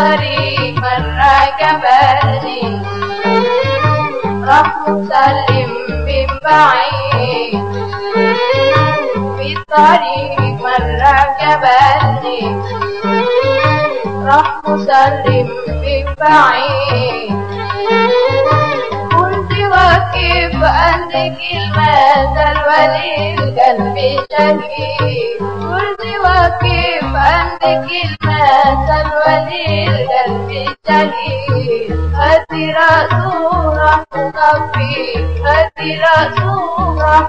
الطريق جبلي راح مسلم من بعيد. في الطريق جبلي راح مسلم من بعيد. كنت واقف عند كلمة الولي القلب شهيد. كنت واقف عند كلمة الولي شهيد هدي رأسه راح تصفي هدي رأسه راح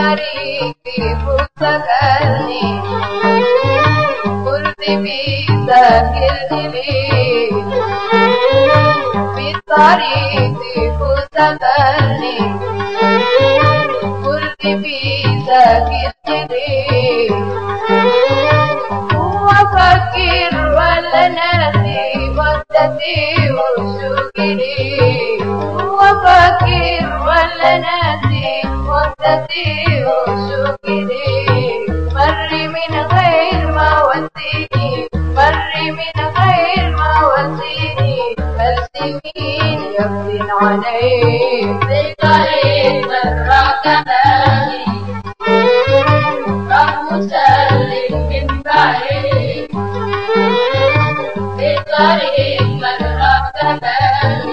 طريقي مستقلني قلت بذاكرني لي في طريقي مستقلني قلت بذاكرني لي هو ولا ناسي وقتي وشكري هو ولا ناسي وقتي سنين يفتن عليه في طريق الركبان راح مسلم من بعيد في طريق الركبان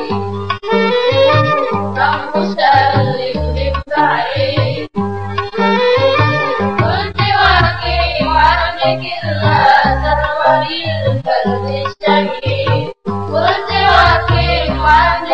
راح مسلم من بعيد كنت واقف عند كلمة الولي القلب الشهيد